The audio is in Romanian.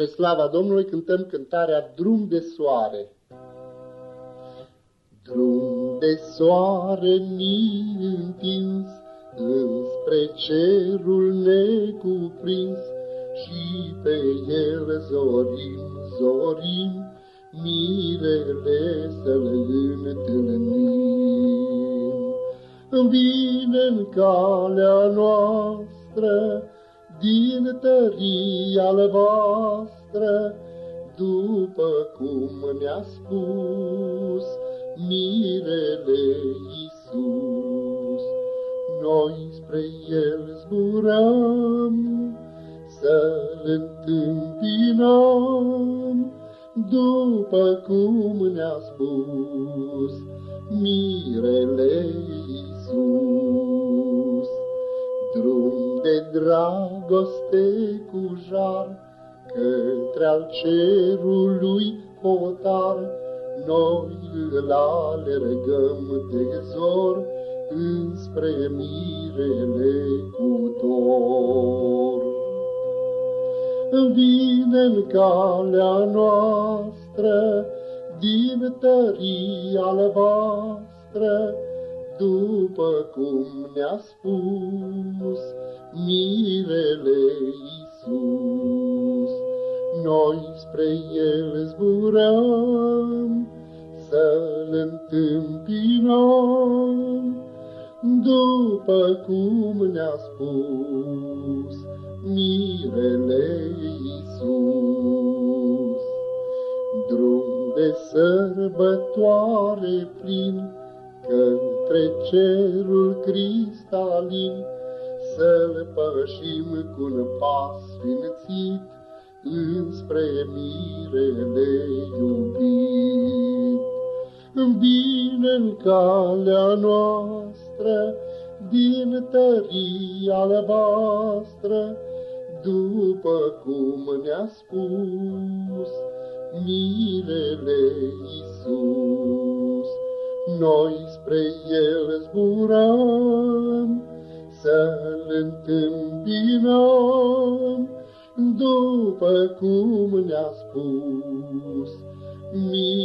Spre slava Domnului cântăm cântarea Drum de soare. Drum de soare mi întins, înspre cerul necuprins, și pe el zorim, zorim, mirele să-l întâlnim. Vine în calea noastră, din tăria voastră, după cum ne-a spus mirele Iisus. Noi spre El zburăm, să-L întâmpinăm, după cum ne-a spus mirele Iisus. Drum de dragoste cu jar, către al cerului hotar, noi îl alergăm de zor, înspre mirele cu dor. Vine în calea noastră, din tăria albastră, după cum ne-a spus mirele Iisus. Noi spre El zburăm să-L întâmpinăm, după cum ne-a spus mirele Iisus. Drum de sărbătoare plin, către cerul cristalin, să-l pășim cu un pas sfințit, înspre mirele iubit. Vine în calea noastră, din tăria albastră, după cum ne-a spus mirele Iisus. Noi spre El zburăm, să-L întâmpinăm, după cum ne-a spus mirele